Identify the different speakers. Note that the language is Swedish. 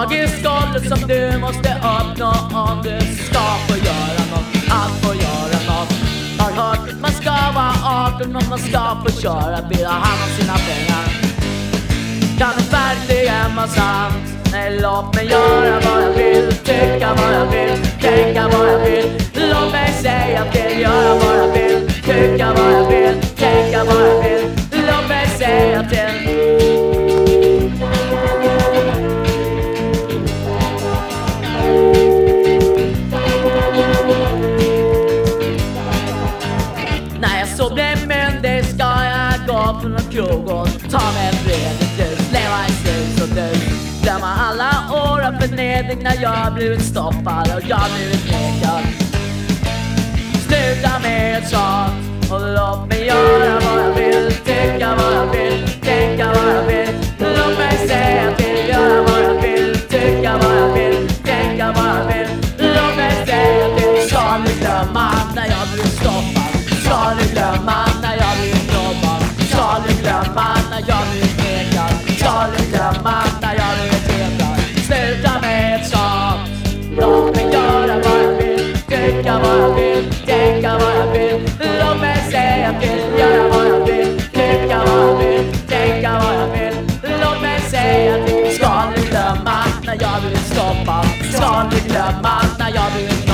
Speaker 1: magiskt golv som du måste uppnå om du ska få göra nåt, allt får göra nåt. Har hört att man ska vara 18 om man ska få köra bil och hand om sina pengar. Kan det verkligen vara sant? Nej, låt mig göra vad jag vill. Så blev så blir myndig ska jag gå på någon krog och ta mig en bredvid ljus Leva i sus och dus Glömma alla år av förnedring när jag blivit stoppad och jag blivit vill, tänka vad jag vill. Låt mig säga till, göra vad jag vill. Tycka vad jag vill, tänka vad jag vill. Låt mig säga till Ska ni glömma när jag vill stoppa? Ska ni glömma När jag vill